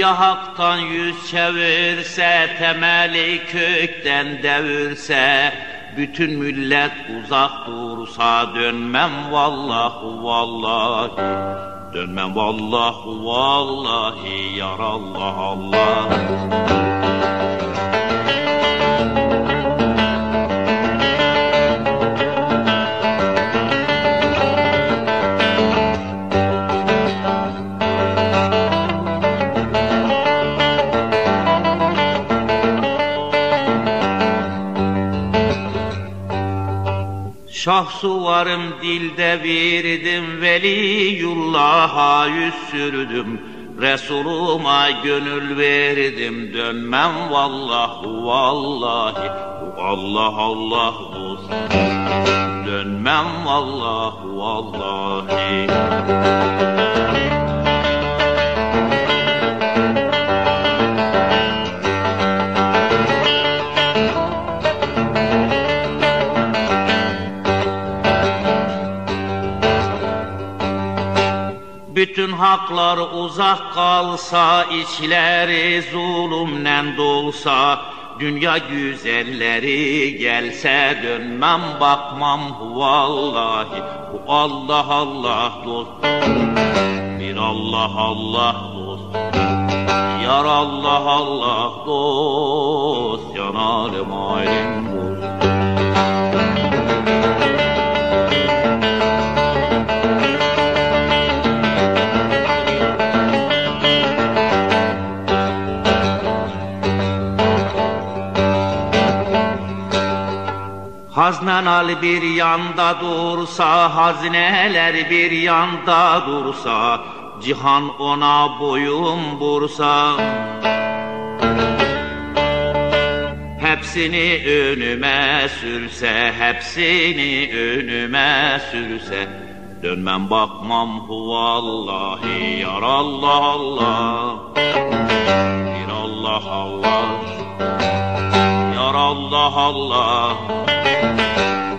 Dünya haktan yüz çevirse, temeli kökten devirse, bütün millet uzak dursa dönmem vallahu vallahi. Dönmem vallahu vallahi yar Allah Allah. Şahsu varım dilde verdim Veliyullah'a yüz sürdüm. Resuluma gönül verdim Dönmem vallahu vallahi. Allah Allah Dönmem vallahu vallahi Bütün haklar uzak kalsa, içleri zulümle dolsa, dünya güzelleri gelse dönmem bakmam vallahi. Bu Allah Allah dost, bir Allah Allah dost. Yar Allah Allah dost, yanalım alim Haznenal bir yanda dursa, hazneler bir yanda dursa, cihan ona boyun bursa. Hepsini önüme sürse, hepsini önüme sürse, dönmem bakmam huvallahi yar Allah bir Allah Allah, yar Allah Allah.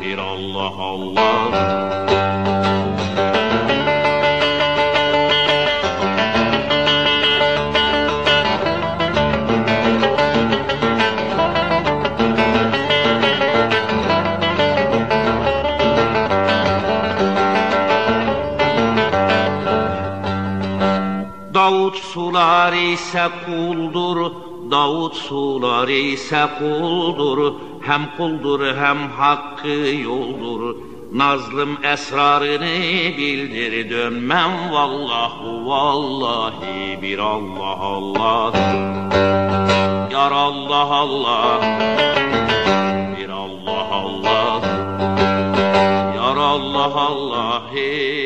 Bir Allah. Allah sular ise kuldur Davut suları ise kuldur, hem kuldur hem hakkı yoldur. Nazlım esrarını bildir dönmem vallahu vallahi bir Allah Allah Yar Allah Allah bir Allah Allah Yar Allah Allah hey.